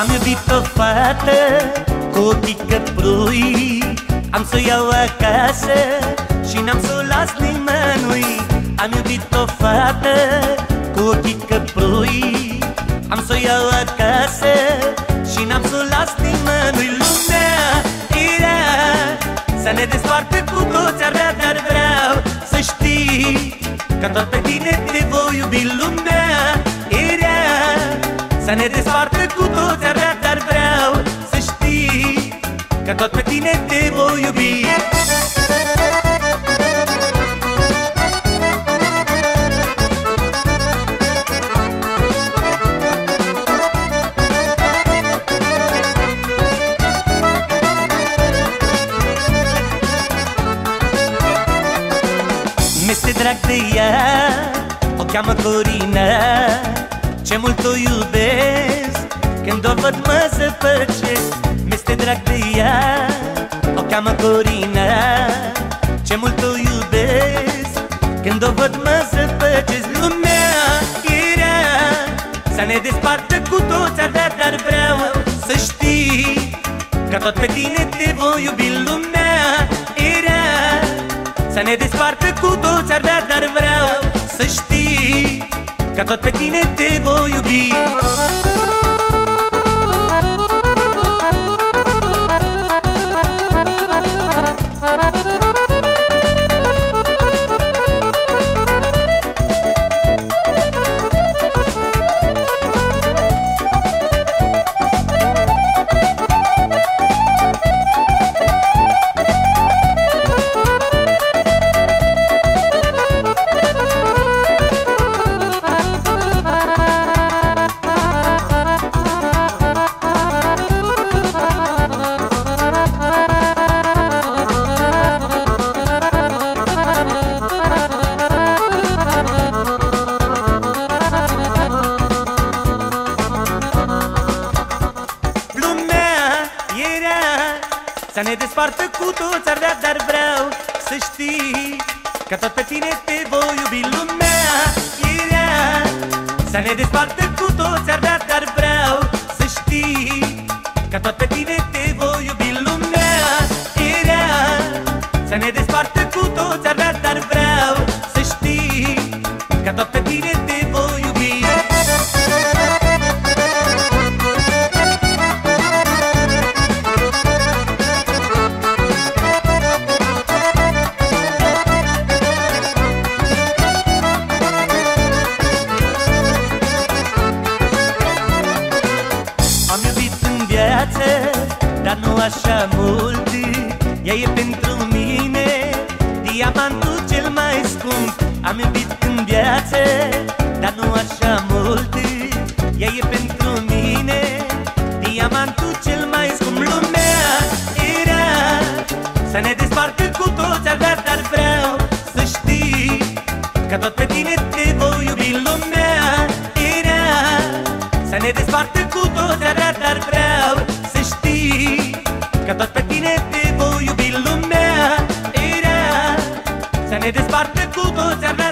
Am iubit o fată cu ochii căprui Am să o iau acasă și n-am să o las nimănui. Am iubit o fată cu ochii căprui Am să o iau acasă și n-am să o las nimănui. Lumea era să ne despartă cu toți Ar vrea, dar vreau să știi Că tot pe tine te voi iubi. Lumea era să ne despartă cu Că tot pe tine te voi iubi. Mi-este drag de ea, o cheamă Corina Ce mult o iubesc, când o văd mă zăpăcesc Mi-este drag de ea, o cheamă Corina Ce mult o iubesc, când o văd mă zăpăcesc Lumea era să ne despartă cu toți ar vrea, dar vreau să știi Că tot pe tine te voi iubi lumea era să ne despartă cu toți ar vrea, dar vreau să știi Că tot pe tine te voi iubi Să ne despartă cu toți ar vrea, dar vreau să știi Că tot pe tine te voi iubi Lumea era Să ne despartă cu toți ar vrea, dar vreau să știi Că tot pe tine te voi iubi Lumea era Să ne viață, dar nu așa mult. Ea e pentru mine diamantul cel mai scump. Am iubit în viață, dar nu așa mult. Ea e pentru mine diamantul cel mai scump. Lumea era să ne despartă cu toți ar vrea, dar vreau să știi Că tot pe tine te voi iubi. Lumea era să ne despartă cu Să ne despartă cu toți